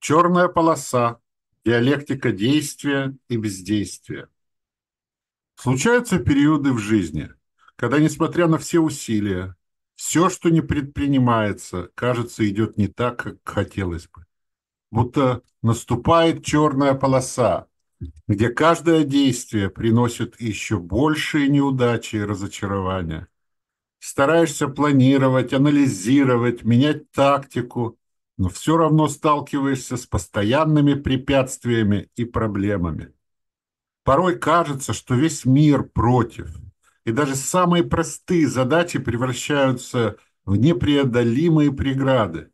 Черная полоса. Диалектика действия и бездействия. Случаются периоды в жизни, когда, несмотря на все усилия, все, что не предпринимается, кажется, идет не так, как хотелось бы. Будто наступает черная полоса, где каждое действие приносит еще большие неудачи и разочарования. Стараешься планировать, анализировать, менять тактику, но все равно сталкиваешься с постоянными препятствиями и проблемами. Порой кажется, что весь мир против, и даже самые простые задачи превращаются в непреодолимые преграды.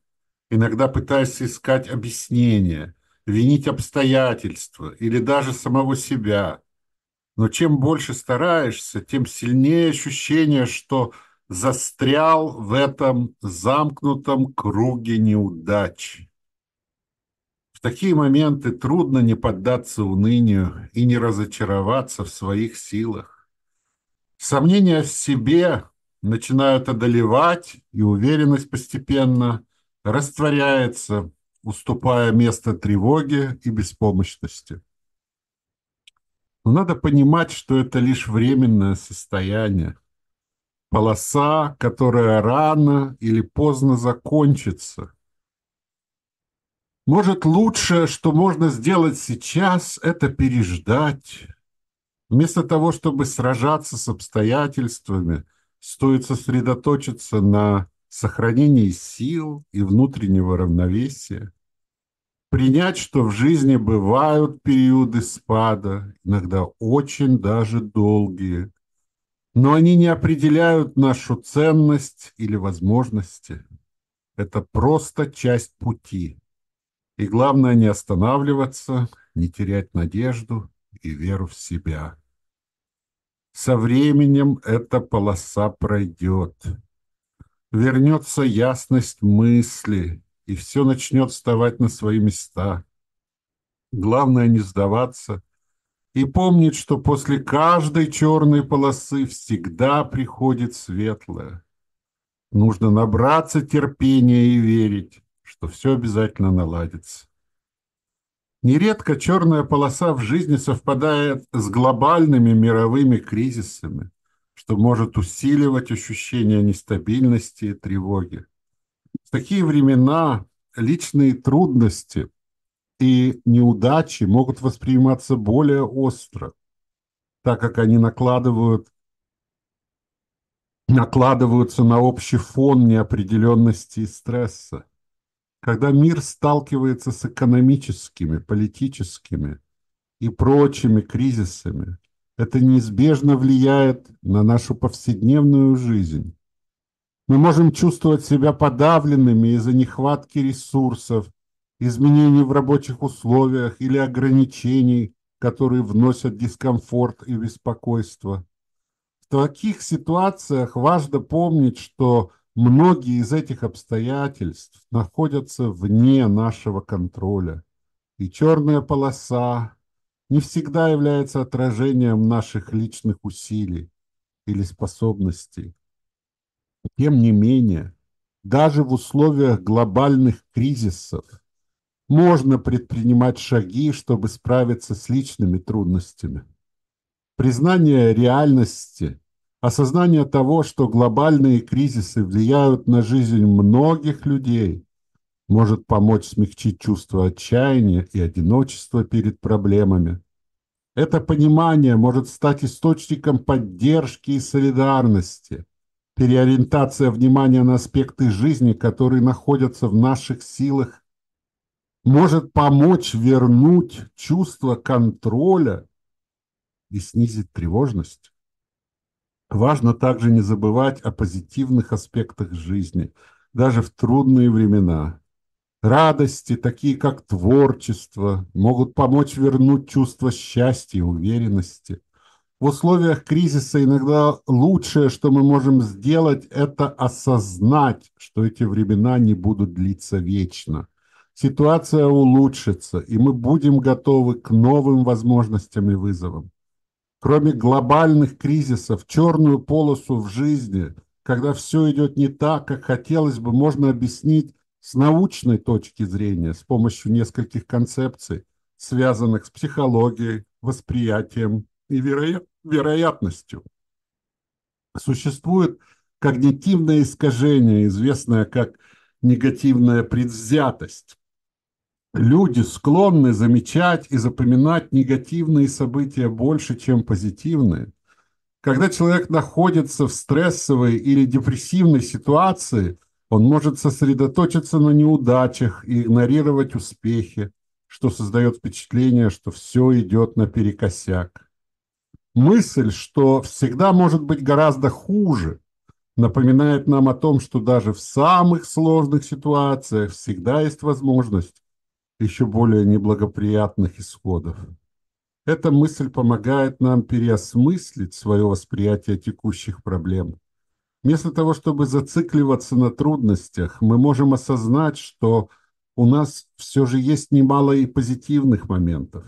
Иногда пытаешься искать объяснения, винить обстоятельства или даже самого себя. Но чем больше стараешься, тем сильнее ощущение, что – застрял в этом замкнутом круге неудач. В такие моменты трудно не поддаться унынию и не разочароваться в своих силах. Сомнения в себе начинают одолевать, и уверенность постепенно растворяется, уступая место тревоге и беспомощности. Но надо понимать, что это лишь временное состояние – полоса, которая рано или поздно закончится. Может, лучшее, что можно сделать сейчас, это переждать. Вместо того, чтобы сражаться с обстоятельствами, стоит сосредоточиться на сохранении сил и внутреннего равновесия. Принять, что в жизни бывают периоды спада, иногда очень даже долгие, но они не определяют нашу ценность или возможности. Это просто часть пути. И главное не останавливаться, не терять надежду и веру в себя. Со временем эта полоса пройдет. Вернется ясность мысли, и все начнет вставать на свои места. Главное не сдаваться и помнить, что после каждой черной полосы всегда приходит светлое. Нужно набраться терпения и верить, что все обязательно наладится. Нередко черная полоса в жизни совпадает с глобальными мировыми кризисами, что может усиливать ощущение нестабильности и тревоги. В такие времена личные трудности и неудачи могут восприниматься более остро, так как они накладывают, накладываются на общий фон неопределенности и стресса. Когда мир сталкивается с экономическими, политическими и прочими кризисами, это неизбежно влияет на нашу повседневную жизнь. Мы можем чувствовать себя подавленными из-за нехватки ресурсов, изменений в рабочих условиях или ограничений, которые вносят дискомфорт и беспокойство. В таких ситуациях важно помнить, что многие из этих обстоятельств находятся вне нашего контроля, и черная полоса не всегда является отражением наших личных усилий или способностей. Тем не менее, даже в условиях глобальных кризисов можно предпринимать шаги, чтобы справиться с личными трудностями. Признание реальности, осознание того, что глобальные кризисы влияют на жизнь многих людей, может помочь смягчить чувство отчаяния и одиночества перед проблемами. Это понимание может стать источником поддержки и солидарности, переориентация внимания на аспекты жизни, которые находятся в наших силах может помочь вернуть чувство контроля и снизить тревожность. Важно также не забывать о позитивных аспектах жизни, даже в трудные времена. Радости, такие как творчество, могут помочь вернуть чувство счастья и уверенности. В условиях кризиса иногда лучшее, что мы можем сделать, это осознать, что эти времена не будут длиться вечно – ситуация улучшится, и мы будем готовы к новым возможностям и вызовам. Кроме глобальных кризисов, черную полосу в жизни, когда все идет не так, как хотелось бы, можно объяснить с научной точки зрения, с помощью нескольких концепций, связанных с психологией, восприятием и веро... вероятностью. Существует когнитивное искажение, известное как негативная предвзятость. Люди склонны замечать и запоминать негативные события больше, чем позитивные. Когда человек находится в стрессовой или депрессивной ситуации, он может сосредоточиться на неудачах и игнорировать успехи, что создает впечатление, что все идет наперекосяк. Мысль, что всегда может быть гораздо хуже, напоминает нам о том, что даже в самых сложных ситуациях всегда есть возможность еще более неблагоприятных исходов. Эта мысль помогает нам переосмыслить свое восприятие текущих проблем. Вместо того, чтобы зацикливаться на трудностях, мы можем осознать, что у нас все же есть немало и позитивных моментов.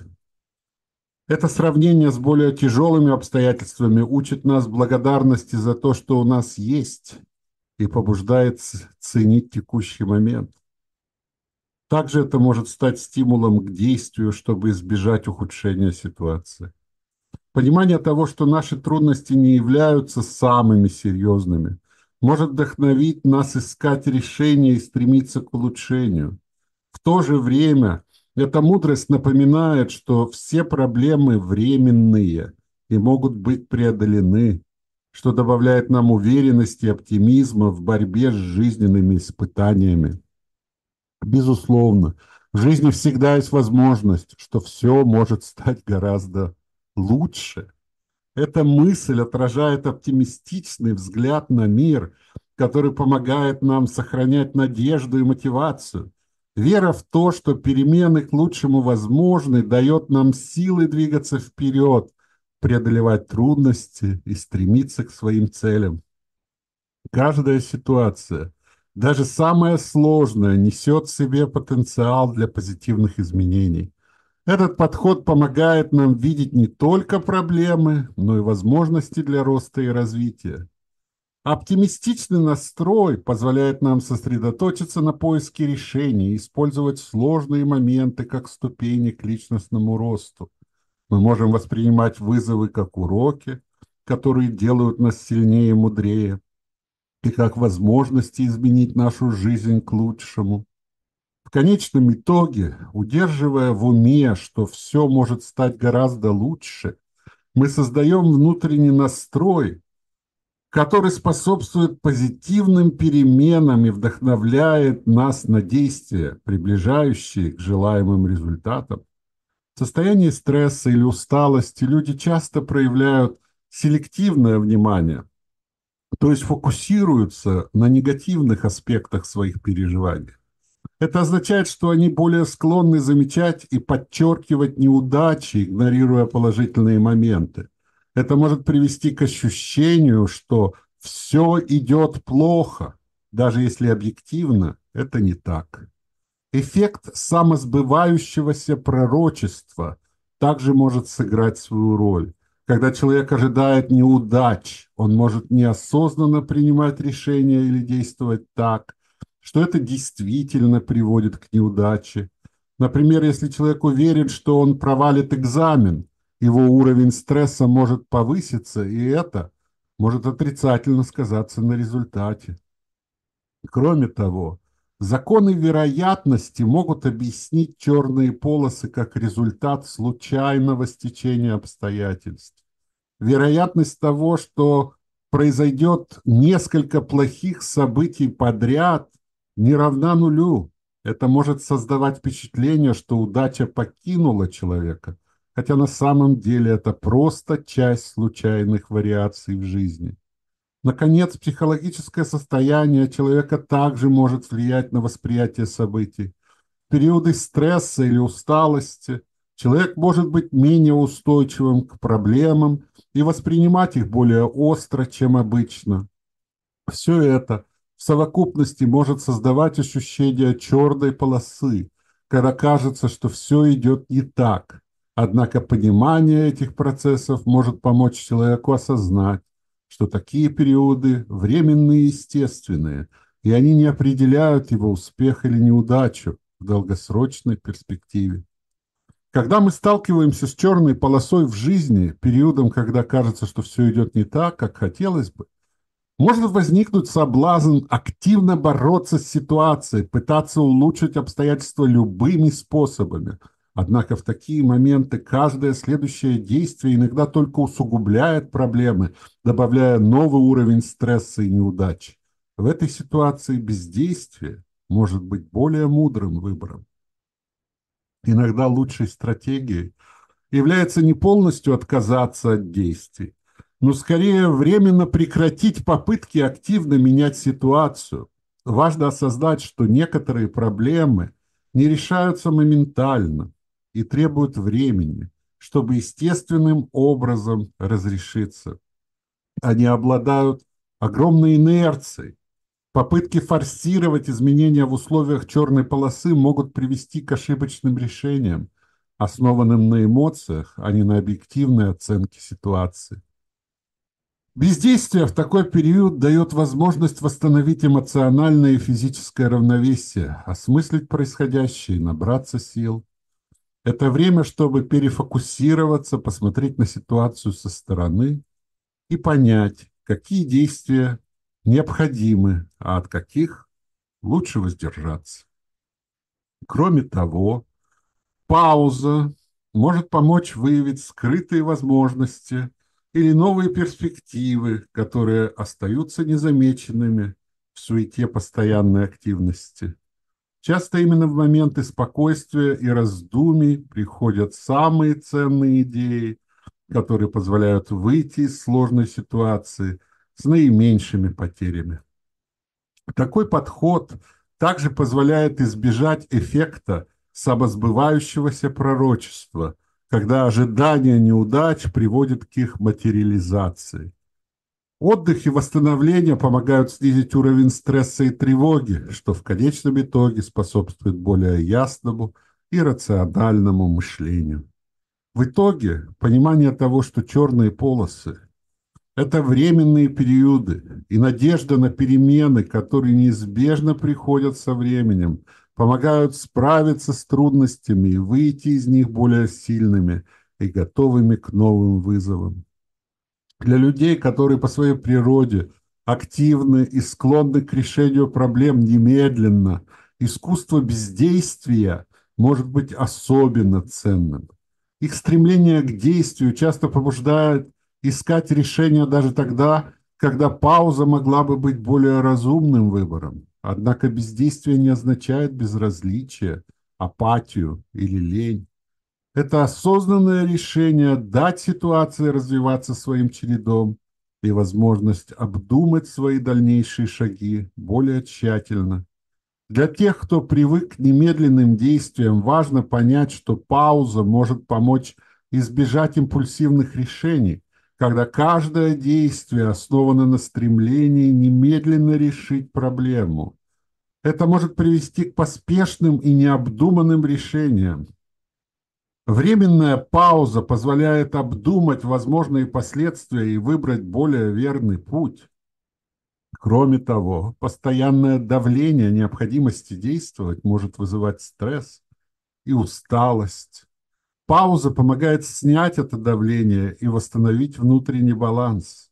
Это сравнение с более тяжелыми обстоятельствами учит нас благодарности за то, что у нас есть, и побуждает ценить текущий момент. Также это может стать стимулом к действию, чтобы избежать ухудшения ситуации. Понимание того, что наши трудности не являются самыми серьезными, может вдохновить нас искать решения и стремиться к улучшению. В то же время эта мудрость напоминает, что все проблемы временные и могут быть преодолены, что добавляет нам уверенности и оптимизма в борьбе с жизненными испытаниями. Безусловно, в жизни всегда есть возможность, что все может стать гораздо лучше. Эта мысль отражает оптимистичный взгляд на мир, который помогает нам сохранять надежду и мотивацию. Вера в то, что перемены к лучшему возможны, дает нам силы двигаться вперед, преодолевать трудности и стремиться к своим целям. Каждая ситуация – даже самое сложное несет в себе потенциал для позитивных изменений. Этот подход помогает нам видеть не только проблемы, но и возможности для роста и развития. Оптимистичный настрой позволяет нам сосредоточиться на поиске решений и использовать сложные моменты как ступени к личностному росту. Мы можем воспринимать вызовы как уроки, которые делают нас сильнее и мудрее и как возможности изменить нашу жизнь к лучшему. В конечном итоге, удерживая в уме, что все может стать гораздо лучше, мы создаем внутренний настрой, который способствует позитивным переменам и вдохновляет нас на действия, приближающие к желаемым результатам. В состоянии стресса или усталости люди часто проявляют селективное внимание, то есть фокусируются на негативных аспектах своих переживаний. Это означает, что они более склонны замечать и подчеркивать неудачи, игнорируя положительные моменты. Это может привести к ощущению, что все идет плохо, даже если объективно это не так. Эффект самосбывающегося пророчества также может сыграть свою роль. Когда человек ожидает неудач, он может неосознанно принимать решения или действовать так, что это действительно приводит к неудаче. Например, если человек уверен, что он провалит экзамен, его уровень стресса может повыситься, и это может отрицательно сказаться на результате. Кроме того, законы вероятности могут объяснить черные полосы как результат случайного стечения обстоятельств вероятность того, что произойдет несколько плохих событий подряд, не равна нулю. Это может создавать впечатление, что удача покинула человека, хотя на самом деле это просто часть случайных вариаций в жизни. Наконец, психологическое состояние человека также может влиять на восприятие событий. В периоды стресса или усталости человек может быть менее устойчивым к проблемам и воспринимать их более остро, чем обычно. Все это в совокупности может создавать ощущение черной полосы, когда кажется, что все идет не так. Однако понимание этих процессов может помочь человеку осознать, что такие периоды временные и естественные, и они не определяют его успех или неудачу в долгосрочной перспективе. Когда мы сталкиваемся с черной полосой в жизни, периодом, когда кажется, что все идет не так, как хотелось бы, может возникнуть соблазн активно бороться с ситуацией, пытаться улучшить обстоятельства любыми способами. Однако в такие моменты каждое следующее действие иногда только усугубляет проблемы, добавляя новый уровень стресса и неудачи. В этой ситуации бездействие может быть более мудрым выбором. Иногда лучшей стратегией является не полностью отказаться от действий, но скорее временно прекратить попытки активно менять ситуацию. Важно осознать, что некоторые проблемы не решаются моментально и требуют времени, чтобы естественным образом разрешиться. Они обладают огромной инерцией. Попытки форсировать изменения в условиях черной полосы могут привести к ошибочным решениям, основанным на эмоциях, а не на объективной оценке ситуации. Бездействие в такой период дает возможность восстановить эмоциональное и физическое равновесие, осмыслить происходящее и набраться сил. Это время, чтобы перефокусироваться, посмотреть на ситуацию со стороны и понять, какие действия необходимы, а от каких лучше воздержаться. Кроме того, пауза может помочь выявить скрытые возможности – или новые перспективы, которые остаются незамеченными в суете постоянной активности. Часто именно в моменты спокойствия и раздумий приходят самые ценные идеи, которые позволяют выйти из сложной ситуации с наименьшими потерями. Такой подход также позволяет избежать эффекта самосбывающегося пророчества – когда ожидание неудач приводит к их материализации. Отдых и восстановление помогают снизить уровень стресса и тревоги, что в конечном итоге способствует более ясному и рациональному мышлению. В итоге понимание того, что черные полосы – это временные периоды и надежда на перемены, которые неизбежно приходят со временем – помогают справиться с трудностями и выйти из них более сильными и готовыми к новым вызовам. Для людей, которые по своей природе активны и склонны к решению проблем немедленно, искусство бездействия может быть особенно ценным. Их стремление к действию часто побуждает искать решения даже тогда, когда пауза могла бы быть более разумным выбором. Однако бездействие не означает безразличие, апатию или лень. Это осознанное решение дать ситуации развиваться своим чередом и возможность обдумать свои дальнейшие шаги более тщательно. Для тех, кто привык к немедленным действиям, важно понять, что пауза может помочь избежать импульсивных решений, когда каждое действие основано на стремлении немедленно решить проблему. Это может привести к поспешным и необдуманным решениям. Временная пауза позволяет обдумать возможные последствия и выбрать более верный путь. Кроме того, постоянное давление необходимости действовать может вызывать стресс и усталость. Пауза помогает снять это давление и восстановить внутренний баланс.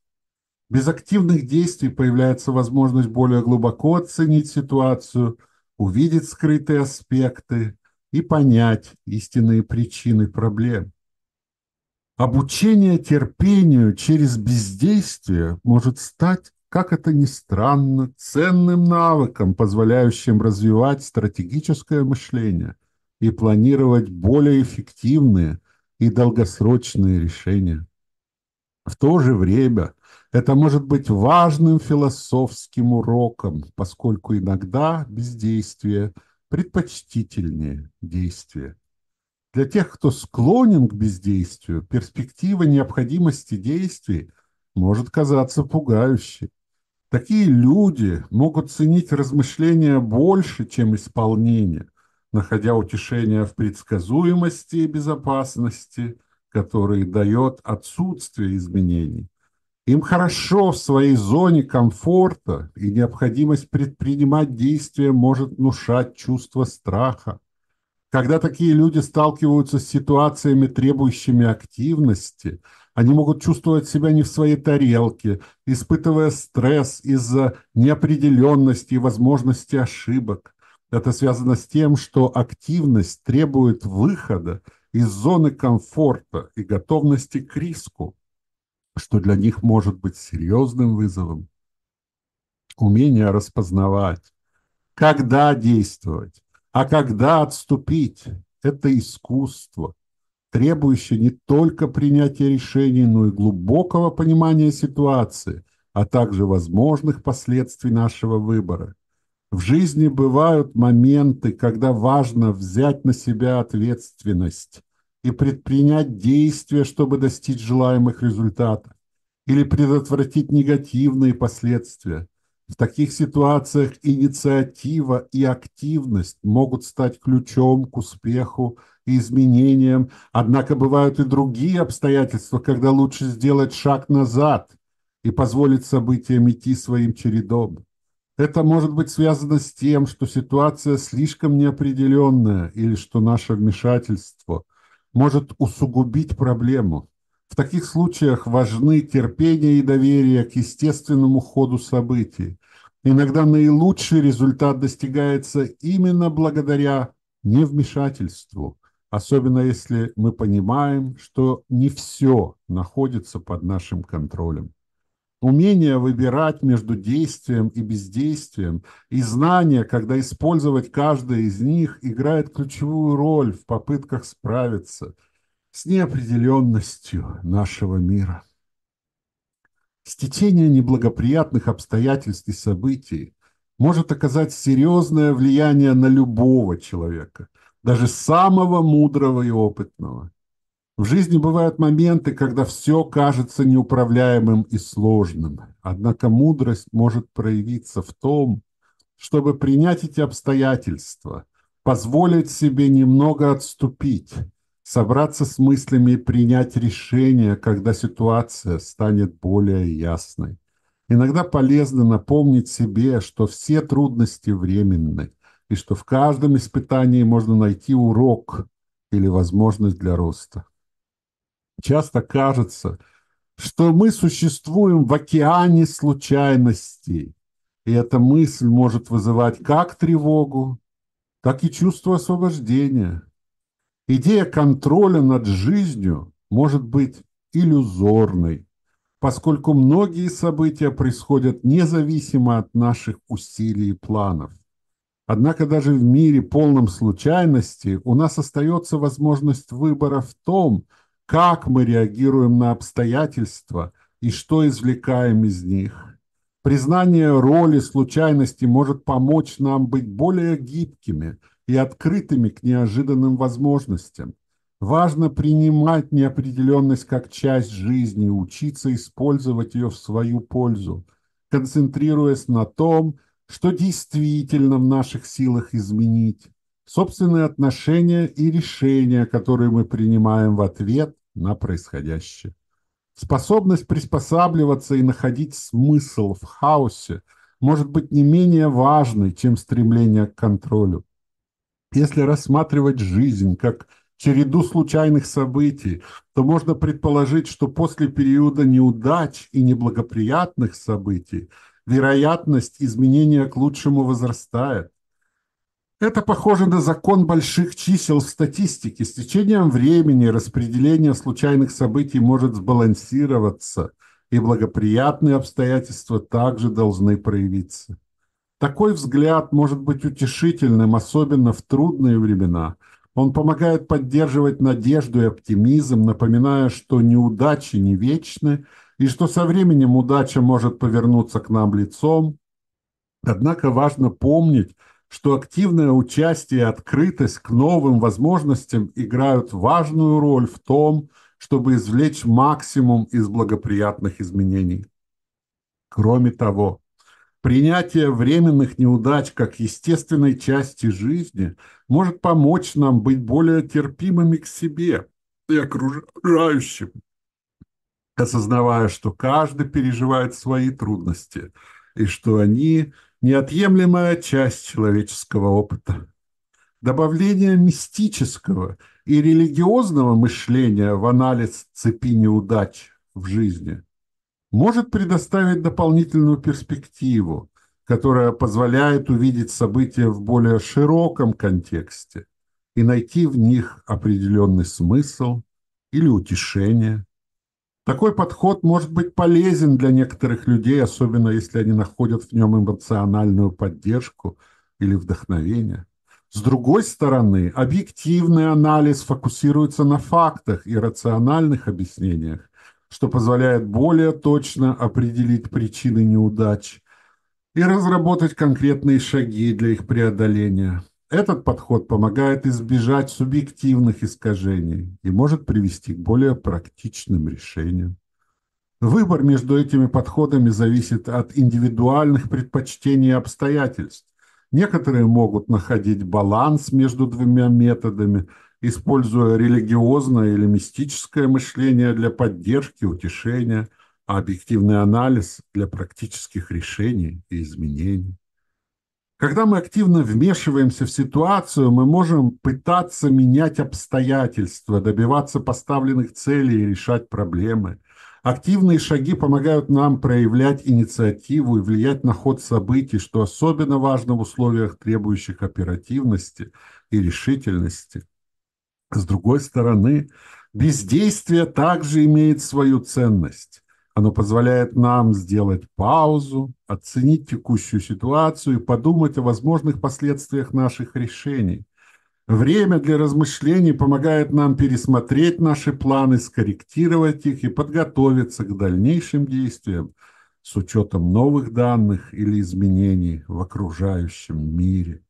Без активных действий появляется возможность более глубоко оценить ситуацию, увидеть скрытые аспекты и понять истинные причины проблем. Обучение терпению через бездействие может стать, как это ни странно, ценным навыком, позволяющим развивать стратегическое мышление – и планировать более эффективные и долгосрочные решения. В то же время это может быть важным философским уроком, поскольку иногда бездействие предпочтительнее действия. Для тех, кто склонен к бездействию, перспектива необходимости действий может казаться пугающей. Такие люди могут ценить размышления больше, чем исполнение, находя утешение в предсказуемости и безопасности, которые дает отсутствие изменений. Им хорошо в своей зоне комфорта, и необходимость предпринимать действия может внушать чувство страха. Когда такие люди сталкиваются с ситуациями, требующими активности, они могут чувствовать себя не в своей тарелке, испытывая стресс из-за неопределенности и возможности ошибок. Это связано с тем, что активность требует выхода из зоны комфорта и готовности к риску что для них может быть серьезным вызовом. Умение распознавать, когда действовать, а когда отступить – это искусство, требующее не только принятия решений, но и глубокого понимания ситуации, а также возможных последствий нашего выбора. В жизни бывают моменты, когда важно взять на себя ответственность, и предпринять действия, чтобы достичь желаемых результатов или предотвратить негативные последствия. В таких ситуациях инициатива и активность могут стать ключом к успеху и изменениям, однако бывают и другие обстоятельства, когда лучше сделать шаг назад и позволить событиям идти своим чередом. Это может быть связано с тем, что ситуация слишком неопределенная или что наше вмешательство – может усугубить проблему. В таких случаях важны терпение и доверие к естественному ходу событий. Иногда наилучший результат достигается именно благодаря невмешательству, особенно если мы понимаем, что не все находится под нашим контролем. Умение выбирать между действием и бездействием и знание, когда использовать каждое из них, играет ключевую роль в попытках справиться с неопределенностью нашего мира. Стечение неблагоприятных обстоятельств и событий может оказать серьезное влияние на любого человека, даже самого мудрого и опытного. В жизни бывают моменты, когда все кажется неуправляемым и сложным. Однако мудрость может проявиться в том, чтобы принять эти обстоятельства, позволить себе немного отступить, собраться с мыслями и принять решение, когда ситуация станет более ясной. Иногда полезно напомнить себе, что все трудности временны, и что в каждом испытании можно найти урок или возможность для роста. Часто кажется, что мы существуем в океане случайностей, и эта мысль может вызывать как тревогу, так и чувство освобождения. Идея контроля над жизнью может быть иллюзорной, поскольку многие события происходят независимо от наших усилий и планов. Однако даже в мире полном случайности у нас остается возможность выбора в том, как мы реагируем на обстоятельства и что извлекаем из них. Признание роли случайности может помочь нам быть более гибкими и открытыми к неожиданным возможностям. Важно принимать неопределенность как часть жизни учиться использовать ее в свою пользу, концентрируясь на том, что действительно в наших силах изменить, собственные отношения и решения, которые мы принимаем в ответ на происходящее. Способность приспосабливаться и находить смысл в хаосе может быть не менее важной, чем стремление к контролю. Если рассматривать жизнь как череду случайных событий, то можно предположить, что после периода неудач и неблагоприятных событий вероятность изменения к лучшему возрастает. Это похоже на закон больших чисел в статистике. С течением времени распределение случайных событий может сбалансироваться, и благоприятные обстоятельства также должны проявиться. Такой взгляд может быть утешительным, особенно в трудные времена. Он помогает поддерживать надежду и оптимизм, напоминая, что неудачи не вечны, и что со временем удача может повернуться к нам лицом. Однако важно помнить, что активное участие и открытость к новым возможностям играют важную роль в том, чтобы извлечь максимум из благоприятных изменений. Кроме того, принятие временных неудач как естественной части жизни может помочь нам быть более терпимыми к себе и окружающим. осознавая, что каждый переживает свои трудности и что они – неотъемлемая часть человеческого опыта. Добавление мистического и религиозного мышления в анализ цепи неудач в жизни может предоставить дополнительную перспективу, которая позволяет увидеть события в более широком контексте и найти в них определенный смысл или утешение. Такой подход может быть полезен для некоторых людей, особенно если они находят в нем эмоциональную поддержку или вдохновение. С другой стороны, объективный анализ фокусируется на фактах и рациональных объяснениях, что позволяет более точно определить причины неудач и разработать конкретные шаги для их преодоления. Этот подход помогает избежать субъективных искажений и может привести к более практичным решениям. Выбор между этими подходами зависит от индивидуальных предпочтений и обстоятельств. Некоторые могут находить баланс между двумя методами, используя религиозное или мистическое мышление для поддержки, утешения, а объективный анализ для практических решений и изменений. Когда мы активно вмешиваемся в ситуацию, мы можем пытаться менять обстоятельства, добиваться поставленных целей и решать проблемы. Активные шаги помогают нам проявлять инициативу и влиять на ход событий, что особенно важно в условиях, требующих оперативности и решительности. С другой стороны, бездействие также имеет свою ценность. Оно позволяет нам сделать паузу, оценить текущую ситуацию и подумать о возможных последствиях наших решений. Время для размышлений помогает нам пересмотреть наши планы, скорректировать их и подготовиться к дальнейшим действиям с учетом новых данных или изменений в окружающем мире.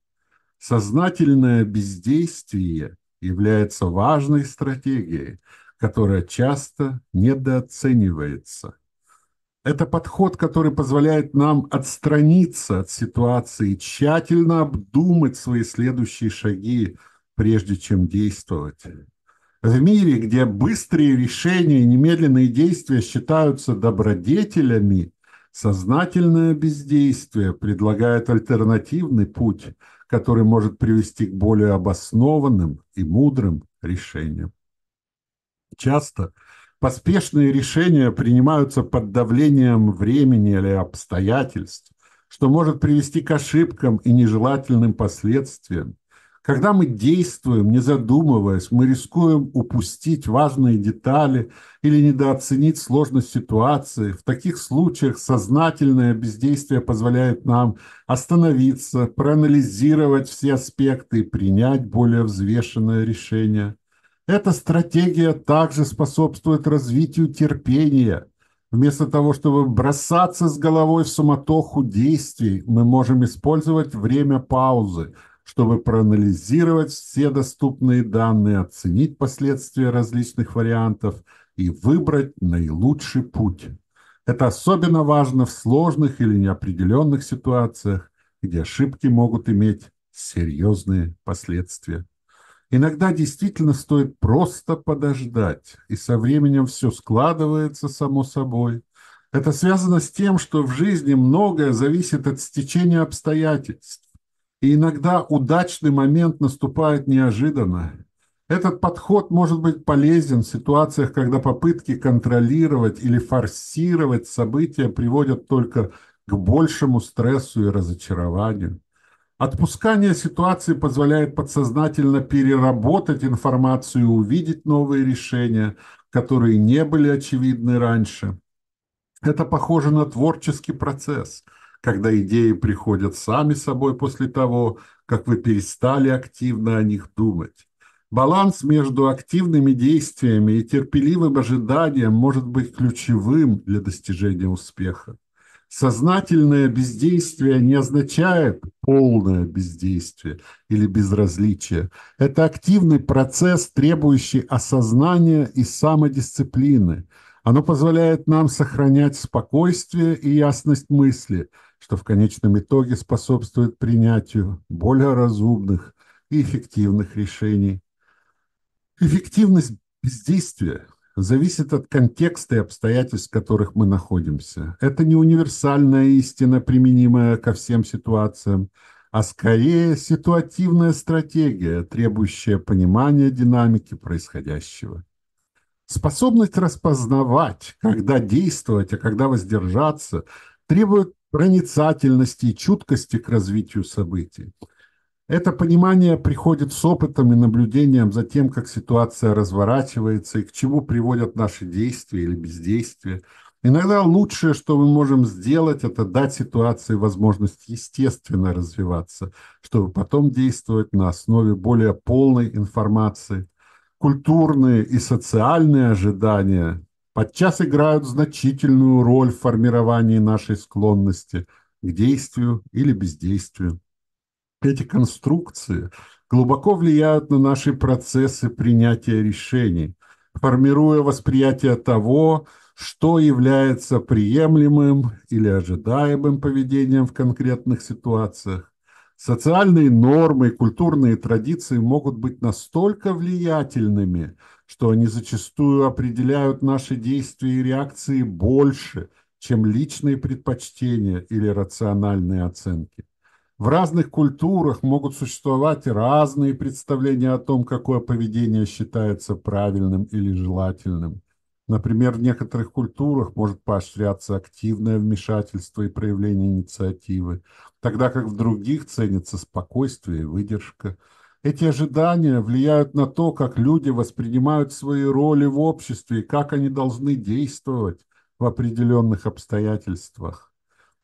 Сознательное бездействие является важной стратегией – которая часто недооценивается. Это подход, который позволяет нам отстраниться от ситуации, тщательно обдумать свои следующие шаги, прежде чем действовать. В мире, где быстрые решения и немедленные действия считаются добродетелями, сознательное бездействие предлагает альтернативный путь, который может привести к более обоснованным и мудрым решениям. Часто поспешные решения принимаются под давлением времени или обстоятельств, что может привести к ошибкам и нежелательным последствиям. Когда мы действуем, не задумываясь, мы рискуем упустить важные детали или недооценить сложность ситуации. В таких случаях сознательное бездействие позволяет нам остановиться, проанализировать все аспекты и принять более взвешенное решение. Эта стратегия также способствует развитию терпения. Вместо того, чтобы бросаться с головой в суматоху действий, мы можем использовать время паузы, чтобы проанализировать все доступные данные, оценить последствия различных вариантов и выбрать наилучший путь. Это особенно важно в сложных или неопределенных ситуациях, где ошибки могут иметь серьезные последствия. Иногда действительно стоит просто подождать, и со временем все складывается само собой. Это связано с тем, что в жизни многое зависит от стечения обстоятельств. И иногда удачный момент наступает неожиданно. Этот подход может быть полезен в ситуациях, когда попытки контролировать или форсировать события приводят только к большему стрессу и разочарованию. Отпускание ситуации позволяет подсознательно переработать информацию и увидеть новые решения, которые не были очевидны раньше. Это похоже на творческий процесс, когда идеи приходят сами собой после того, как вы перестали активно о них думать. Баланс между активными действиями и терпеливым ожиданием может быть ключевым для достижения успеха. Сознательное бездействие не означает полное бездействие или безразличие. Это активный процесс, требующий осознания и самодисциплины. Оно позволяет нам сохранять спокойствие и ясность мысли, что в конечном итоге способствует принятию более разумных и эффективных решений. Эффективность бездействия зависит от контекста и обстоятельств, в которых мы находимся. Это не универсальная истина, применимая ко всем ситуациям, а скорее ситуативная стратегия, требующая понимания динамики происходящего. Способность распознавать, когда действовать, а когда воздержаться, требует проницательности и чуткости к развитию событий. Это понимание приходит с опытом и наблюдением за тем, как ситуация разворачивается и к чему приводят наши действия или бездействия. Иногда лучшее, что мы можем сделать, это дать ситуации возможность естественно развиваться, чтобы потом действовать на основе более полной информации. Культурные и социальные ожидания подчас играют значительную роль в формировании нашей склонности к действию или бездействию эти конструкции глубоко влияют на наши процессы принятия решений, формируя восприятие того, что является приемлемым или ожидаемым поведением в конкретных ситуациях. Социальные нормы и культурные традиции могут быть настолько влиятельными, что они зачастую определяют наши действия и реакции больше, чем личные предпочтения или рациональные оценки. В разных культурах могут существовать разные представления о том, какое поведение считается правильным или желательным. Например, в некоторых культурах может поощряться активное вмешательство и проявление инициативы, тогда как в других ценится спокойствие и выдержка. Эти ожидания влияют на то, как люди воспринимают свои роли в обществе и как они должны действовать в определенных обстоятельствах.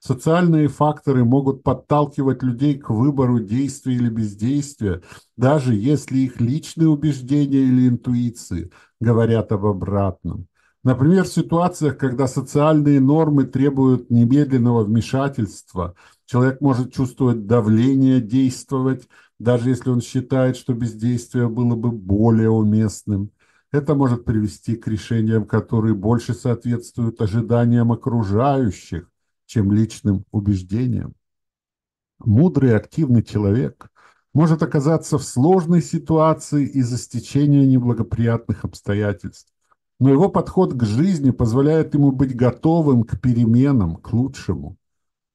Социальные факторы могут подталкивать людей к выбору действия или бездействия, даже если их личные убеждения или интуиции говорят об обратном. Например, в ситуациях, когда социальные нормы требуют немедленного вмешательства, человек может чувствовать давление действовать, даже если он считает, что бездействие было бы более уместным. Это может привести к решениям, которые больше соответствуют ожиданиям окружающих, чем личным убеждениям. Мудрый активный человек может оказаться в сложной ситуации из-за стечения неблагоприятных обстоятельств, но его подход к жизни позволяет ему быть готовым к переменам, к лучшему.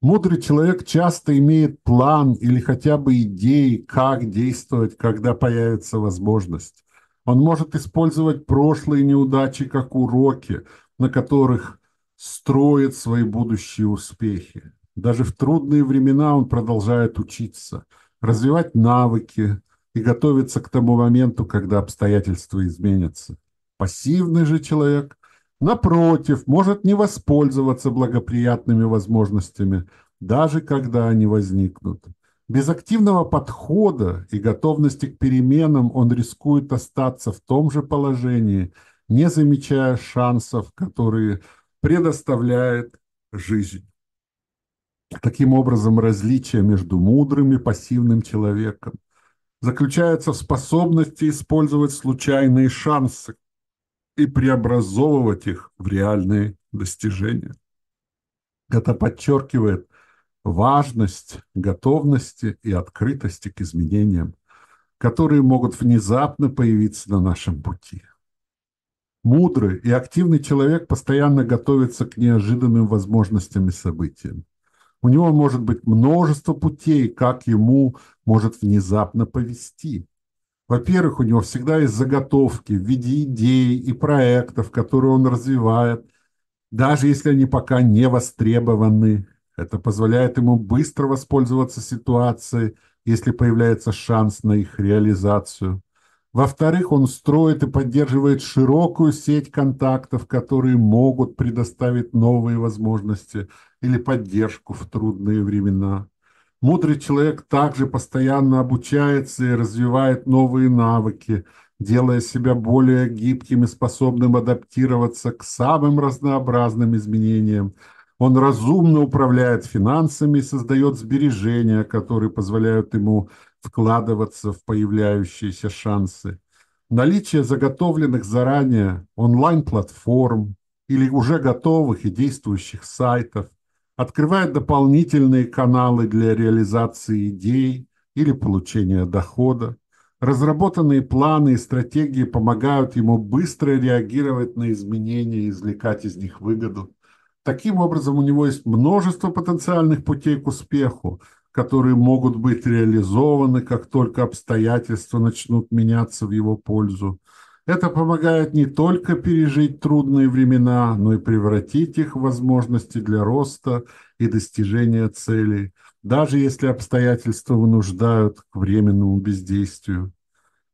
Мудрый человек часто имеет план или хотя бы идеи, как действовать, когда появится возможность. Он может использовать прошлые неудачи как уроки, на которых строит свои будущие успехи. Даже в трудные времена он продолжает учиться, развивать навыки и готовиться к тому моменту, когда обстоятельства изменятся. Пассивный же человек, напротив, может не воспользоваться благоприятными возможностями, даже когда они возникнут. Без активного подхода и готовности к переменам он рискует остаться в том же положении, не замечая шансов, которые предоставляет жизнь. Таким образом, различие между мудрым и пассивным человеком заключается в способности использовать случайные шансы и преобразовывать их в реальные достижения. Это подчеркивает важность готовности и открытости к изменениям, которые могут внезапно появиться на нашем пути. Мудрый и активный человек постоянно готовится к неожиданным возможностям и событиям. У него может быть множество путей, как ему может внезапно повести. Во-первых, у него всегда есть заготовки в виде идей и проектов, которые он развивает, даже если они пока не востребованы. Это позволяет ему быстро воспользоваться ситуацией, если появляется шанс на их реализацию. Во-вторых, он строит и поддерживает широкую сеть контактов, которые могут предоставить новые возможности или поддержку в трудные времена. Мудрый человек также постоянно обучается и развивает новые навыки, делая себя более гибким и способным адаптироваться к самым разнообразным изменениям. Он разумно управляет финансами и создает сбережения, которые позволяют ему вкладываться в появляющиеся шансы. Наличие заготовленных заранее онлайн-платформ или уже готовых и действующих сайтов открывает дополнительные каналы для реализации идей или получения дохода. Разработанные планы и стратегии помогают ему быстро реагировать на изменения и извлекать из них выгоду. Таким образом, у него есть множество потенциальных путей к успеху, которые могут быть реализованы, как только обстоятельства начнут меняться в его пользу. Это помогает не только пережить трудные времена, но и превратить их в возможности для роста и достижения целей, даже если обстоятельства вынуждают к временному бездействию.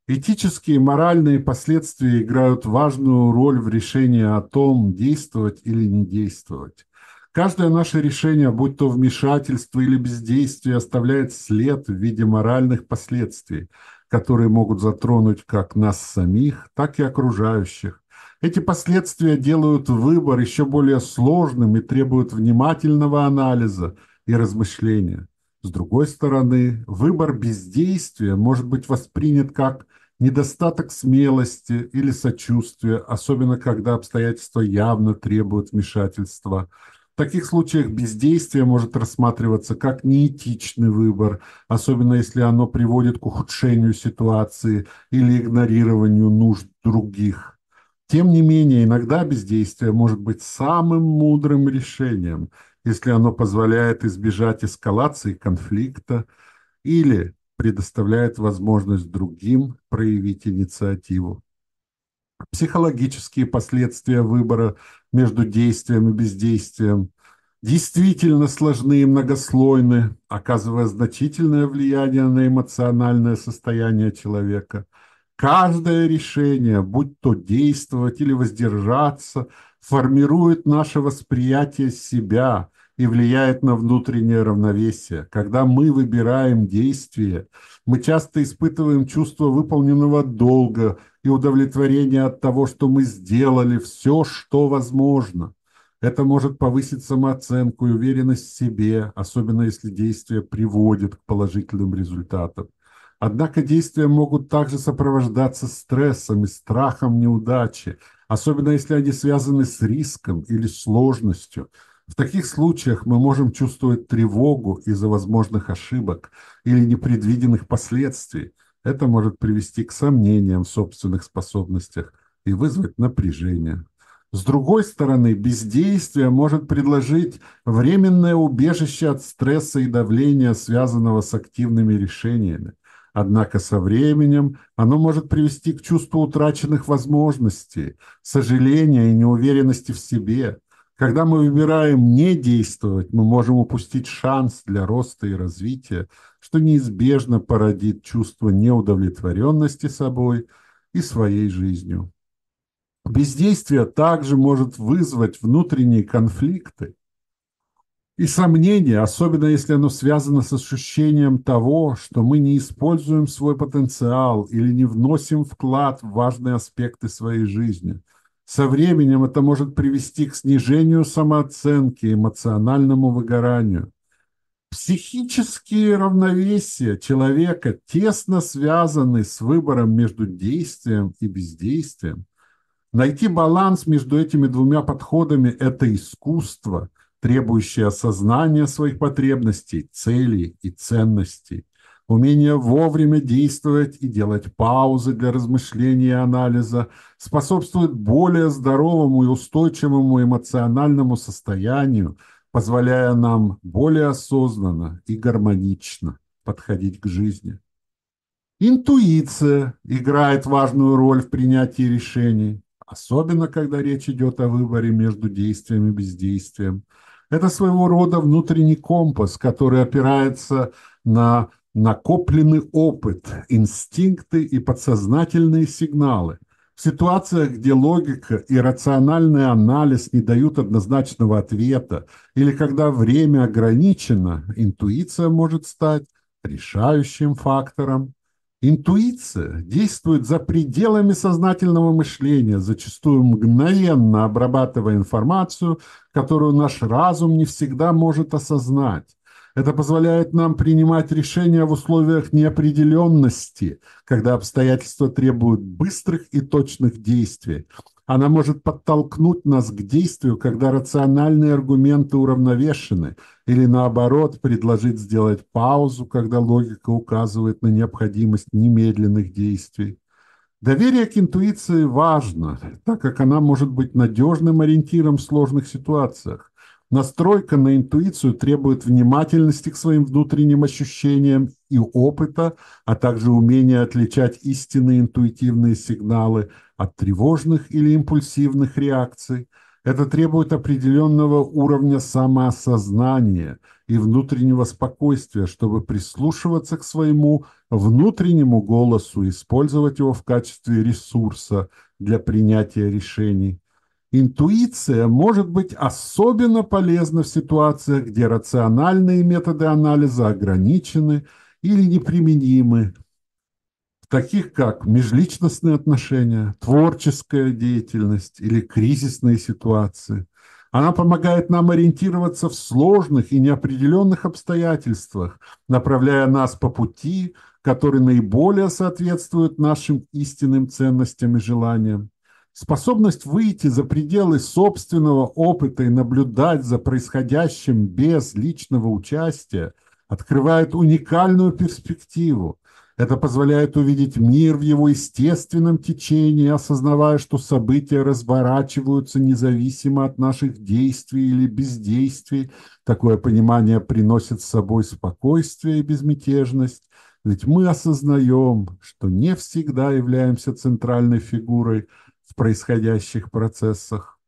Этические и моральные последствия играют важную роль в решении о том, действовать или не действовать. Каждое наше решение, будь то вмешательство или бездействие, оставляет след в виде моральных последствий, которые могут затронуть как нас самих, так и окружающих. Эти последствия делают выбор еще более сложным и требуют внимательного анализа и размышления. С другой стороны, выбор бездействия может быть воспринят как недостаток смелости или сочувствия, особенно когда обстоятельства явно требуют вмешательства. В таких случаях бездействие может рассматриваться как неэтичный выбор, особенно если оно приводит к ухудшению ситуации или игнорированию нужд других. Тем не менее, иногда бездействие может быть самым мудрым решением, если оно позволяет избежать эскалации конфликта или предоставляет возможность другим проявить инициативу. Психологические последствия выбора между действием и бездействием действительно сложны и многослойны, оказывая значительное влияние на эмоциональное состояние человека. Каждое решение, будь то действовать или воздержаться, формирует наше восприятие себя – и влияет на внутреннее равновесие. Когда мы выбираем действие, мы часто испытываем чувство выполненного долга и удовлетворения от того, что мы сделали все, что возможно. Это может повысить самооценку и уверенность в себе, особенно если действие приводит к положительным результатам. Однако действия могут также сопровождаться стрессом и страхом неудачи, особенно если они связаны с риском или сложностью – в таких случаях мы можем чувствовать тревогу из-за возможных ошибок или непредвиденных последствий. Это может привести к сомнениям в собственных способностях и вызвать напряжение. С другой стороны, бездействие может предложить временное убежище от стресса и давления, связанного с активными решениями. Однако со временем оно может привести к чувству утраченных возможностей, сожаления и неуверенности в себе – когда мы выбираем не действовать, мы можем упустить шанс для роста и развития, что неизбежно породит чувство неудовлетворенности собой и своей жизнью. Бездействие также может вызвать внутренние конфликты и сомнения, особенно если оно связано с ощущением того, что мы не используем свой потенциал или не вносим вклад в важные аспекты своей жизни – со временем это может привести к снижению самооценки, эмоциональному выгоранию. Психические равновесия человека тесно связаны с выбором между действием и бездействием. Найти баланс между этими двумя подходами – это искусство, требующее осознания своих потребностей, целей и ценностей умение вовремя действовать и делать паузы для размышления и анализа способствует более здоровому и устойчивому эмоциональному состоянию, позволяя нам более осознанно и гармонично подходить к жизни. Интуиция играет важную роль в принятии решений, особенно когда речь идет о выборе между действием и бездействием. Это своего рода внутренний компас, который опирается на накопленный опыт, инстинкты и подсознательные сигналы. В ситуациях, где логика и рациональный анализ не дают однозначного ответа, или когда время ограничено, интуиция может стать решающим фактором. Интуиция действует за пределами сознательного мышления, зачастую мгновенно обрабатывая информацию, которую наш разум не всегда может осознать. Это позволяет нам принимать решения в условиях неопределенности, когда обстоятельства требуют быстрых и точных действий. Она может подтолкнуть нас к действию, когда рациональные аргументы уравновешены, или наоборот, предложить сделать паузу, когда логика указывает на необходимость немедленных действий. Доверие к интуиции важно, так как она может быть надежным ориентиром в сложных ситуациях. Настройка на интуицию требует внимательности к своим внутренним ощущениям и опыта, а также умения отличать истинные интуитивные сигналы от тревожных или импульсивных реакций. Это требует определенного уровня самоосознания и внутреннего спокойствия, чтобы прислушиваться к своему внутреннему голосу и использовать его в качестве ресурса для принятия решений. Интуиция может быть особенно полезна в ситуациях, где рациональные методы анализа ограничены или неприменимы, таких как межличностные отношения, творческая деятельность или кризисные ситуации. Она помогает нам ориентироваться в сложных и неопределенных обстоятельствах, направляя нас по пути, который наиболее соответствует нашим истинным ценностям и желаниям. Способность выйти за пределы собственного опыта и наблюдать за происходящим без личного участия открывает уникальную перспективу. Это позволяет увидеть мир в его естественном течении, осознавая, что события разворачиваются независимо от наших действий или бездействий. Такое понимание приносит с собой спокойствие и безмятежность, ведь мы осознаем, что не всегда являемся центральной фигурой – в происходящих процессах.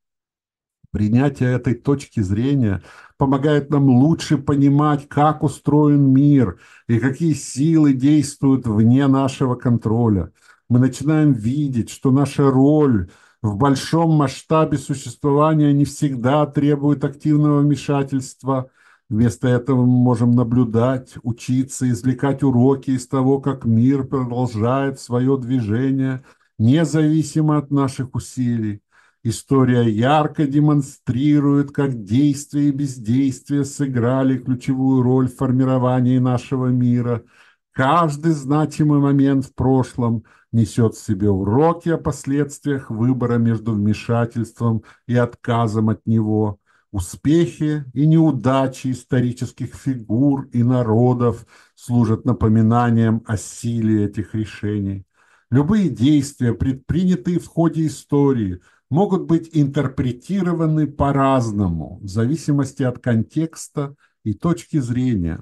Принятие этой точки зрения помогает нам лучше понимать, как устроен мир и какие силы действуют вне нашего контроля. Мы начинаем видеть, что наша роль в большом масштабе существования не всегда требует активного вмешательства. Вместо этого мы можем наблюдать, учиться, извлекать уроки из того, как мир продолжает свое движение – независимо от наших усилий. История ярко демонстрирует, как действие и бездействие сыграли ключевую роль в формировании нашего мира. Каждый значимый момент в прошлом несет в себе уроки о последствиях выбора между вмешательством и отказом от него. Успехи и неудачи исторических фигур и народов служат напоминанием о силе этих решений. Любые действия, предпринятые в ходе истории, могут быть интерпретированы по-разному, в зависимости от контекста и точки зрения.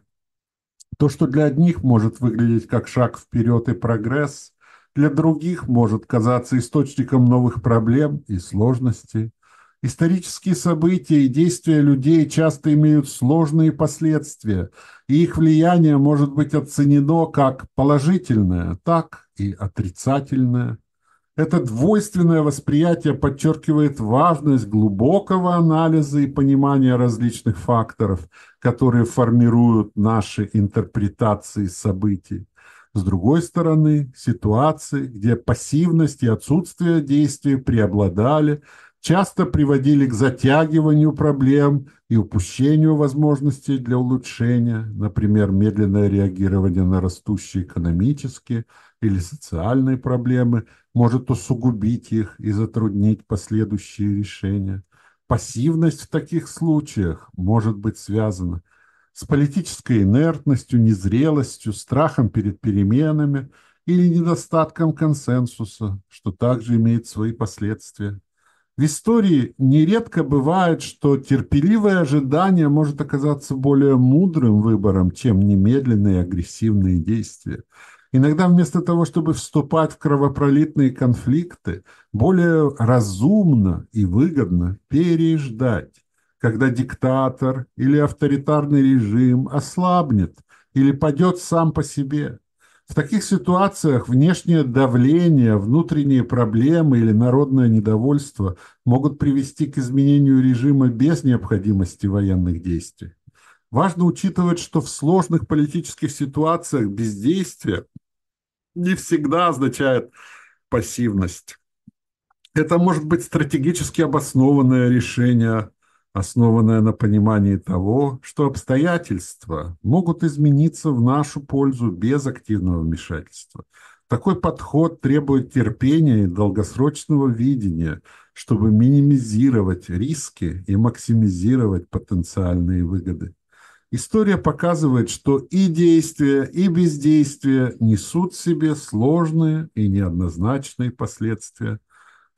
То, что для одних может выглядеть как шаг вперед и прогресс, для других может казаться источником новых проблем и сложностей. Исторические события и действия людей часто имеют сложные последствия, и их влияние может быть оценено как положительное, так и отрицательное. Это двойственное восприятие подчеркивает важность глубокого анализа и понимания различных факторов, которые формируют наши интерпретации событий. С другой стороны, ситуации, где пассивность и отсутствие действий преобладали, часто приводили к затягиванию проблем и упущению возможностей для улучшения, например, медленное реагирование на растущие экономические или социальные проблемы может усугубить их и затруднить последующие решения. Пассивность в таких случаях может быть связана с политической инертностью, незрелостью, страхом перед переменами или недостатком консенсуса, что также имеет свои последствия. В истории нередко бывает, что терпеливое ожидание может оказаться более мудрым выбором, чем немедленные агрессивные действия. Иногда вместо того, чтобы вступать в кровопролитные конфликты, более разумно и выгодно переждать, когда диктатор или авторитарный режим ослабнет или падет сам по себе – в таких ситуациях внешнее давление, внутренние проблемы или народное недовольство могут привести к изменению режима без необходимости военных действий. Важно учитывать, что в сложных политических ситуациях бездействие не всегда означает пассивность. Это может быть стратегически обоснованное решение основанная на понимании того, что обстоятельства могут измениться в нашу пользу без активного вмешательства. Такой подход требует терпения и долгосрочного видения, чтобы минимизировать риски и максимизировать потенциальные выгоды. История показывает, что и действия, и бездействие несут в себе сложные и неоднозначные последствия.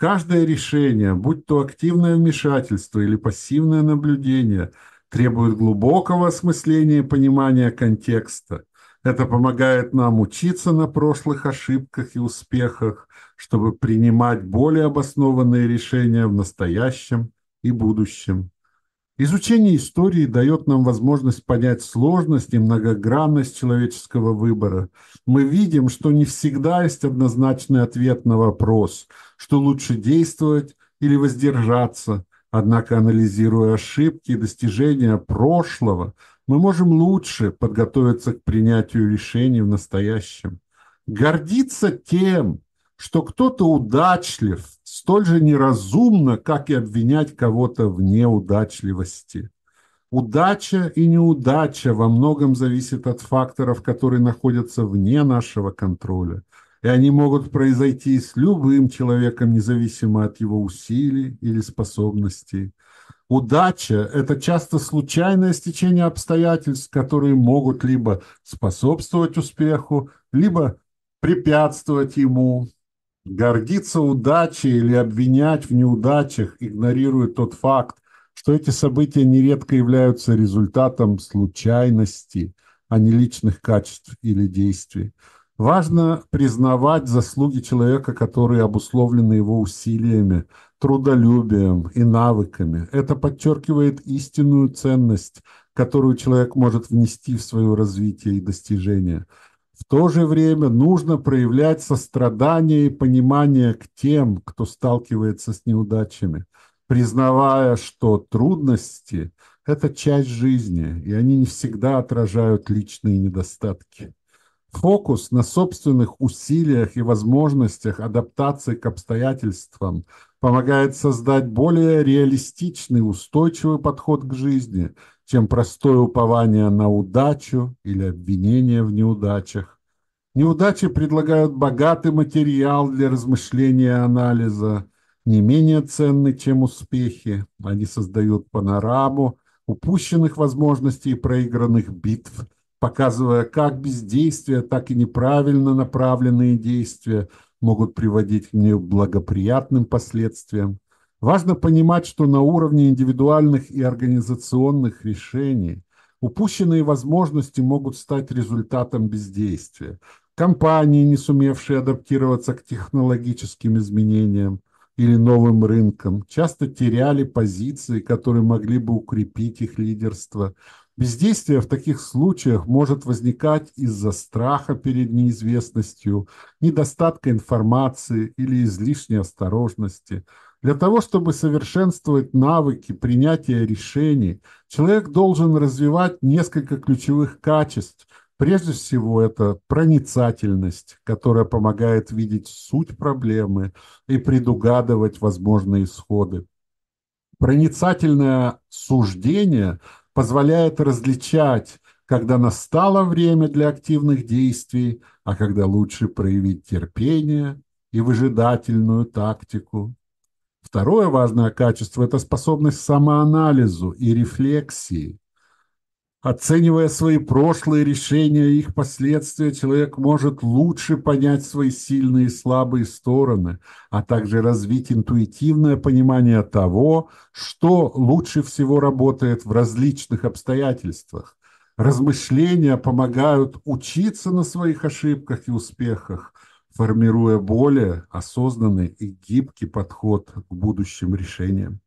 Каждое решение, будь то активное вмешательство или пассивное наблюдение, требует глубокого осмысления и понимания контекста. Это помогает нам учиться на прошлых ошибках и успехах, чтобы принимать более обоснованные решения в настоящем и будущем. Изучение истории дает нам возможность понять сложность и многогранность человеческого выбора. Мы видим, что не всегда есть однозначный ответ на вопрос, что лучше действовать или воздержаться. Однако, анализируя ошибки и достижения прошлого, мы можем лучше подготовиться к принятию решений в настоящем. Гордиться тем, что кто-то удачлив, столь же неразумно, как и обвинять кого-то в неудачливости. Удача и неудача во многом зависят от факторов, которые находятся вне нашего контроля, и они могут произойти с любым человеком, независимо от его усилий или способностей. Удача – это часто случайное стечение обстоятельств, которые могут либо способствовать успеху, либо препятствовать ему. Гордиться удачей или обвинять в неудачах, игнорируя тот факт, что эти события нередко являются результатом случайности, а не личных качеств или действий. Важно признавать заслуги человека, которые обусловлены его усилиями, трудолюбием и навыками. Это подчеркивает истинную ценность, которую человек может внести в свое развитие и достижение – в то же время нужно проявлять сострадание и понимание к тем, кто сталкивается с неудачами, признавая, что трудности – это часть жизни, и они не всегда отражают личные недостатки. Фокус на собственных усилиях и возможностях адаптации к обстоятельствам помогает создать более реалистичный, устойчивый подход к жизни – чем простое упование на удачу или обвинение в неудачах. Неудачи предлагают богатый материал для размышления и анализа, не менее ценный, чем успехи. Они создают панораму упущенных возможностей и проигранных битв, показывая как бездействие, так и неправильно направленные действия могут приводить к неблагоприятным последствиям. Важно понимать, что на уровне индивидуальных и организационных решений упущенные возможности могут стать результатом бездействия. Компании, не сумевшие адаптироваться к технологическим изменениям или новым рынкам, часто теряли позиции, которые могли бы укрепить их лидерство. Бездействие в таких случаях может возникать из-за страха перед неизвестностью, недостатка информации или излишней осторожности – для того, чтобы совершенствовать навыки принятия решений, человек должен развивать несколько ключевых качеств. Прежде всего, это проницательность, которая помогает видеть суть проблемы и предугадывать возможные исходы. Проницательное суждение позволяет различать, когда настало время для активных действий, а когда лучше проявить терпение и выжидательную тактику. Второе важное качество – это способность к самоанализу и рефлексии. Оценивая свои прошлые решения и их последствия, человек может лучше понять свои сильные и слабые стороны, а также развить интуитивное понимание того, что лучше всего работает в различных обстоятельствах. Размышления помогают учиться на своих ошибках и успехах, формируя более осознанный и гибкий подход к будущим решениям.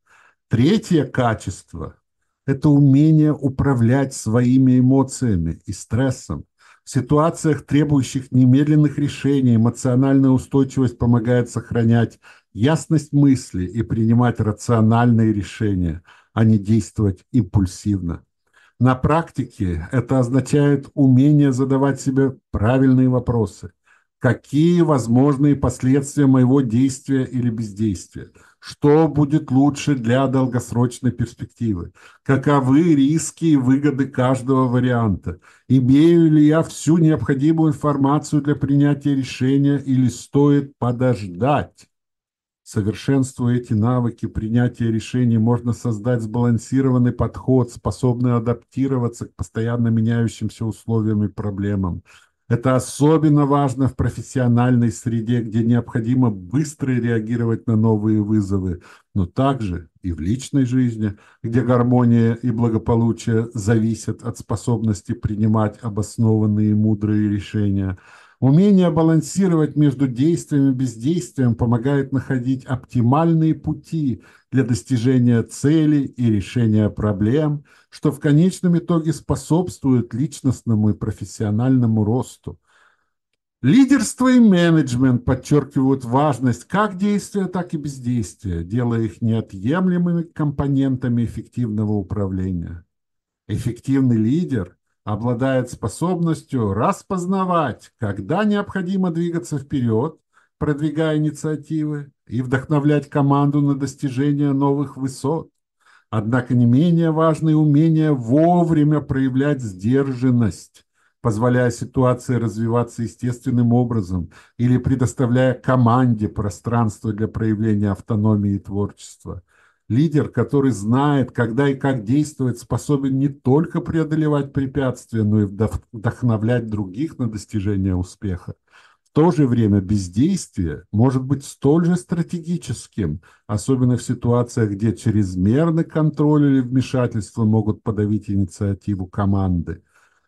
Третье качество – это умение управлять своими эмоциями и стрессом. В ситуациях, требующих немедленных решений, эмоциональная устойчивость помогает сохранять ясность мысли и принимать рациональные решения, а не действовать импульсивно. На практике это означает умение задавать себе правильные вопросы, какие возможные последствия моего действия или бездействия, что будет лучше для долгосрочной перспективы, каковы риски и выгоды каждого варианта, имею ли я всю необходимую информацию для принятия решения или стоит подождать. Совершенствуя эти навыки принятия решений, можно создать сбалансированный подход, способный адаптироваться к постоянно меняющимся условиям и проблемам – это особенно важно в профессиональной среде, где необходимо быстро реагировать на новые вызовы, но также и в личной жизни, где гармония и благополучие зависят от способности принимать обоснованные и мудрые решения – Умение балансировать между действием и бездействием помогает находить оптимальные пути для достижения целей и решения проблем, что в конечном итоге способствует личностному и профессиональному росту. Лидерство и менеджмент подчеркивают важность как действия, так и бездействия, делая их неотъемлемыми компонентами эффективного управления. Эффективный лидер обладает способностью распознавать, когда необходимо двигаться вперед, продвигая инициативы и вдохновлять команду на достижение новых высот. Однако не менее важно и умение вовремя проявлять сдержанность, позволяя ситуации развиваться естественным образом или предоставляя команде пространство для проявления автономии и творчества. Лидер, который знает, когда и как действовать, способен не только преодолевать препятствия, но и вдохновлять других на достижение успеха. То же время бездействие может быть столь же стратегическим, особенно в ситуациях, где чрезмерный контроль или вмешательство могут подавить инициативу команды.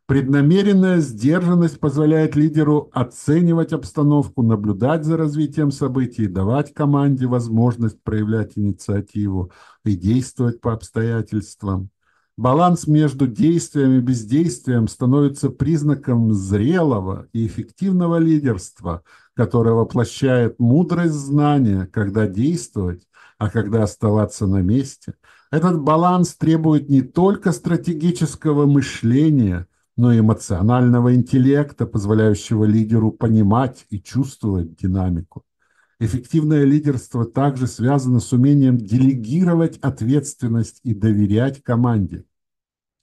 Преднамеренная сдержанность позволяет лидеру оценивать обстановку, наблюдать за развитием событий, давать команде возможность проявлять инициативу и действовать по обстоятельствам. Баланс между действием и бездействием становится признаком зрелого и эффективного лидерства, которое воплощает мудрость знания, когда действовать, а когда оставаться на месте. Этот баланс требует не только стратегического мышления – но и эмоционального интеллекта, позволяющего лидеру понимать и чувствовать динамику. Эффективное лидерство также связано с умением делегировать ответственность и доверять команде.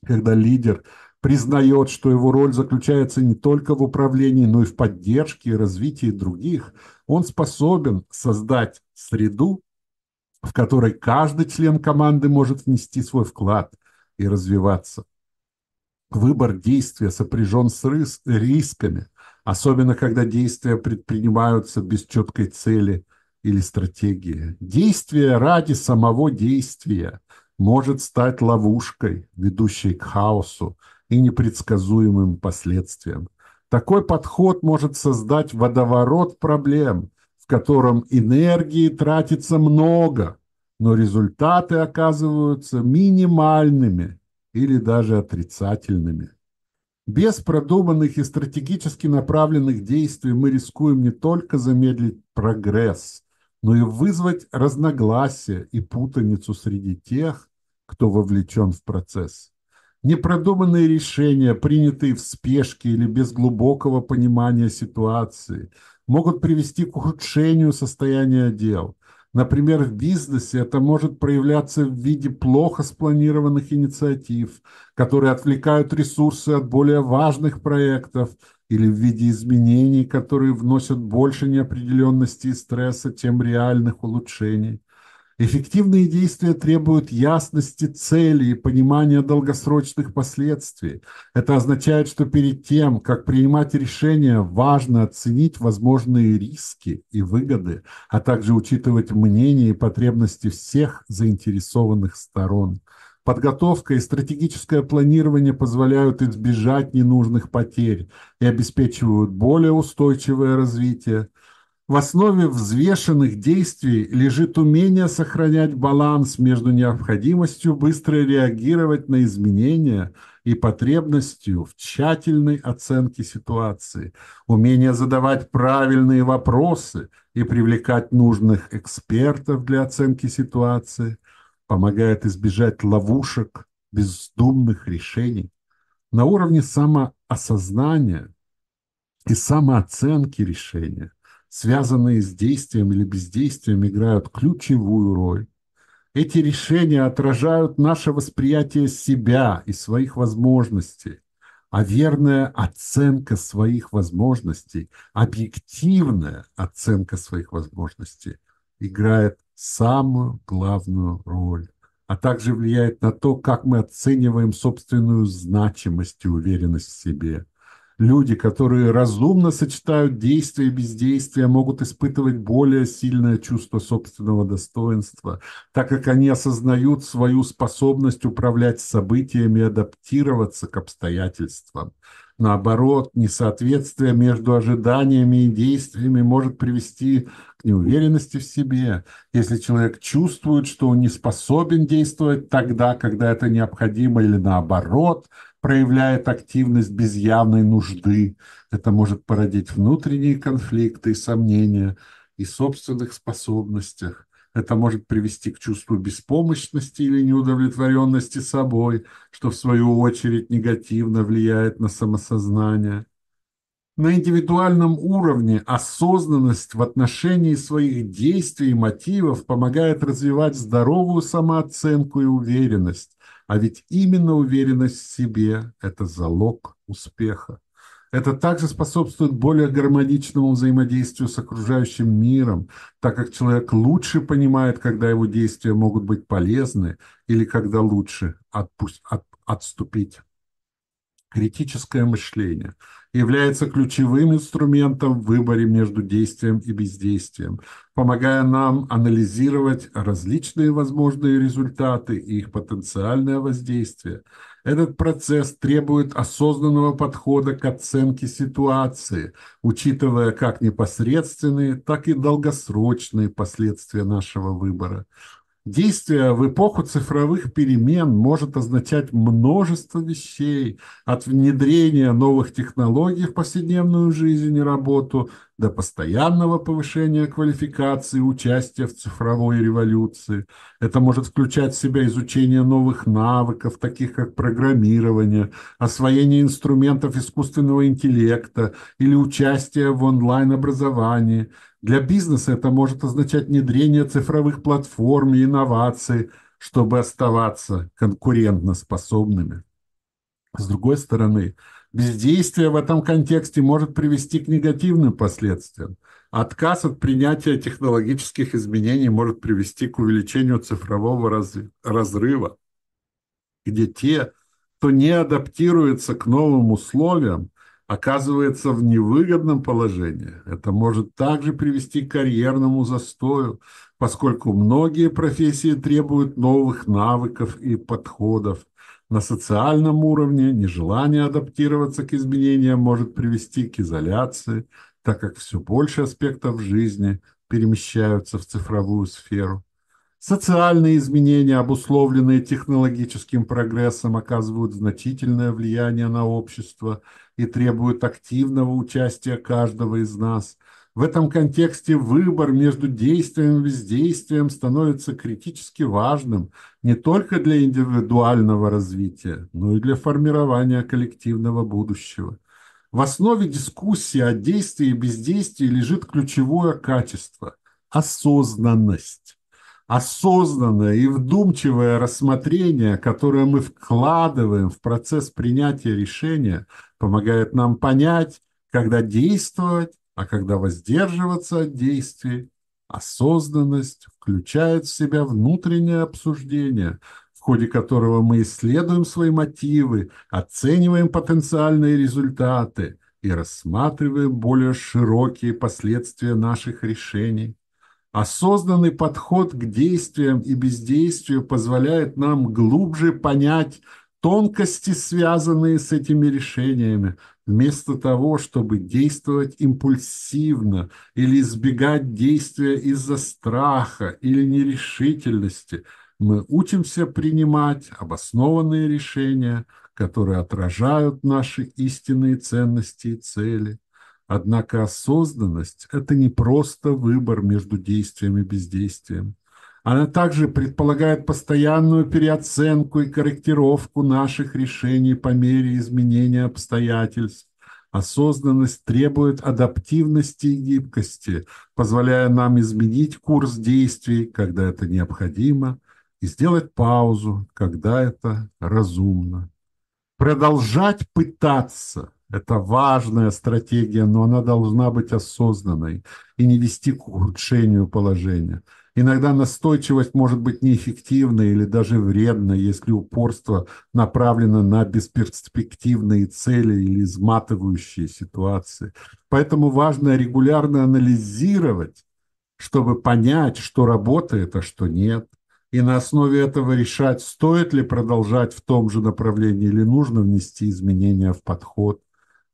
Когда лидер признает, что его роль заключается не только в управлении, но и в поддержке и развитии других, он способен создать среду, в которой каждый член команды может внести свой вклад и развиваться. Выбор действия сопряжен с рисками, особенно когда действия предпринимаются без четкой цели или стратегии. Действие ради самого действия может стать ловушкой, ведущей к хаосу и непредсказуемым последствиям. Такой подход может создать водоворот проблем, в котором энергии тратится много, но результаты оказываются минимальными или даже отрицательными. Без продуманных и стратегически направленных действий мы рискуем не только замедлить прогресс, но и вызвать разногласия и путаницу среди тех, кто вовлечен в процесс. Непродуманные решения, принятые в спешке или без глубокого понимания ситуации, могут привести к ухудшению состояния дел – Например, в бизнесе это может проявляться в виде плохо спланированных инициатив, которые отвлекают ресурсы от более важных проектов, или в виде изменений, которые вносят больше неопределенности и стресса, чем реальных улучшений. Эффективные действия требуют ясности цели и понимания долгосрочных последствий. Это означает, что перед тем, как принимать решения, важно оценить возможные риски и выгоды, а также учитывать мнения и потребности всех заинтересованных сторон. Подготовка и стратегическое планирование позволяют избежать ненужных потерь и обеспечивают более устойчивое развитие. В основе взвешенных действий лежит умение сохранять баланс между необходимостью быстро реагировать на изменения и потребностью в тщательной оценке ситуации, умение задавать правильные вопросы и привлекать нужных экспертов для оценки ситуации, помогает избежать ловушек бездумных решений. На уровне самоосознания и самооценки решения, связанные с действием или бездействием, играют ключевую роль. Эти решения отражают наше восприятие себя и своих возможностей, а верная оценка своих возможностей, объективная оценка своих возможностей играет самую главную роль, а также влияет на то, как мы оцениваем собственную значимость и уверенность в себе – Люди, которые разумно сочетают действие и бездействие, могут испытывать более сильное чувство собственного достоинства, так как они осознают свою способность управлять событиями и адаптироваться к обстоятельствам. Наоборот, несоответствие между ожиданиями и действиями может привести к неуверенности в себе. Если человек чувствует, что он не способен действовать тогда, когда это необходимо, или наоборот, проявляет активность без явной нужды. Это может породить внутренние конфликты и сомнения и собственных способностях. Это может привести к чувству беспомощности или неудовлетворенности собой, что в свою очередь негативно влияет на самосознание. На индивидуальном уровне осознанность в отношении своих действий и мотивов помогает развивать здоровую самооценку и уверенность, а ведь именно уверенность в себе – это залог успеха. Это также способствует более гармоничному взаимодействию с окружающим миром, так как человек лучше понимает, когда его действия могут быть полезны или когда лучше отпусть, от, отступить. Критическое мышление является ключевым инструментом в выборе между действием и бездействием, помогая нам анализировать различные возможные результаты и их потенциальное воздействие. Этот процесс требует осознанного подхода к оценке ситуации, учитывая как непосредственные, так и долгосрочные последствия нашего выбора. Действие в эпоху цифровых перемен может означать множество вещей, от внедрения новых технологий в повседневную жизнь и работу до постоянного повышения квалификации участия в цифровой революции. Это может включать в себя изучение новых навыков, таких как программирование, освоение инструментов искусственного интеллекта или участие в онлайн-образовании. Для бизнеса это может означать внедрение цифровых платформ и инноваций, чтобы оставаться конкурентоспособными. С другой стороны, Бездействие в этом контексте может привести к негативным последствиям. Отказ от принятия технологических изменений может привести к увеличению цифрового разрыва, где те, кто не адаптируется к новым условиям, оказывается в невыгодном положении. Это может также привести к карьерному застою, поскольку многие профессии требуют новых навыков и подходов, на социальном уровне нежелание адаптироваться к изменениям может привести к изоляции, так как все больше аспектов жизни перемещаются в цифровую сферу. Социальные изменения, обусловленные технологическим прогрессом, оказывают значительное влияние на общество и требуют активного участия каждого из нас – в этом контексте выбор между действием и бездействием становится критически важным не только для индивидуального развития, но и для формирования коллективного будущего. В основе дискуссии о действии и бездействии лежит ключевое качество – осознанность. Осознанное и вдумчивое рассмотрение, которое мы вкладываем в процесс принятия решения, помогает нам понять, когда действовать, а когда воздерживаться от действий, осознанность включает в себя внутреннее обсуждение, в ходе которого мы исследуем свои мотивы, оцениваем потенциальные результаты и рассматриваем более широкие последствия наших решений. Осознанный подход к действиям и бездействию позволяет нам глубже понять тонкости, связанные с этими решениями, вместо того, чтобы действовать импульсивно или избегать действия из-за страха или нерешительности, мы учимся принимать обоснованные решения, которые отражают наши истинные ценности и цели. Однако осознанность – это не просто выбор между действием и бездействием. Она также предполагает постоянную переоценку и корректировку наших решений по мере изменения обстоятельств, Осознанность требует адаптивности и гибкости, позволяя нам изменить курс действий, когда это необходимо, и сделать паузу, когда это разумно. Продолжать пытаться – это важная стратегия, но она должна быть осознанной и не вести к ухудшению положения. Иногда настойчивость может быть неэффективной или даже вредной, если упорство направлено на бесперспективные цели или изматывающие ситуации. Поэтому важно регулярно анализировать, чтобы понять, что работает, а что нет. И на основе этого решать, стоит ли продолжать в том же направлении или нужно внести изменения в подход.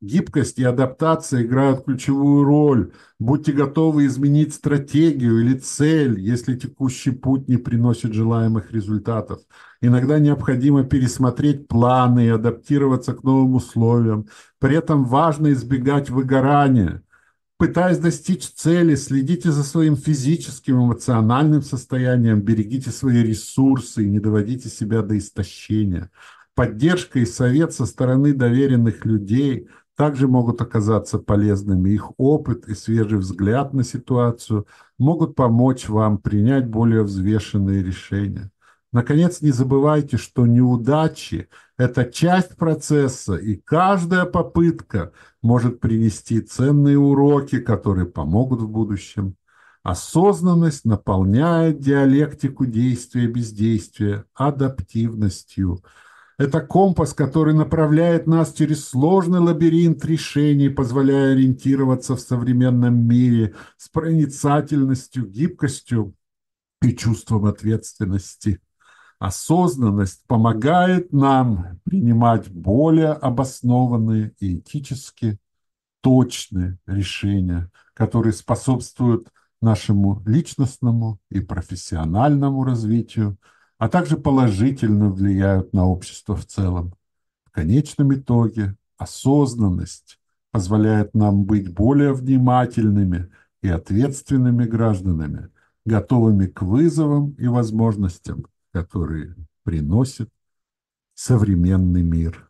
Гибкость и адаптация играют ключевую роль. Будьте готовы изменить стратегию или цель, если текущий путь не приносит желаемых результатов. Иногда необходимо пересмотреть планы и адаптироваться к новым условиям. При этом важно избегать выгорания. Пытаясь достичь цели, следите за своим физическим, эмоциональным состоянием, берегите свои ресурсы и не доводите себя до истощения. Поддержка и совет со стороны доверенных людей – также могут оказаться полезными. Их опыт и свежий взгляд на ситуацию могут помочь вам принять более взвешенные решения. Наконец, не забывайте, что неудачи – это часть процесса, и каждая попытка может принести ценные уроки, которые помогут в будущем. Осознанность наполняет диалектику действия-бездействия адаптивностью – это компас, который направляет нас через сложный лабиринт решений, позволяя ориентироваться в современном мире с проницательностью, гибкостью и чувством ответственности. Осознанность помогает нам принимать более обоснованные и этически точные решения, которые способствуют нашему личностному и профессиональному развитию, а также положительно влияют на общество в целом. В конечном итоге осознанность позволяет нам быть более внимательными и ответственными гражданами, готовыми к вызовам и возможностям, которые приносит современный мир.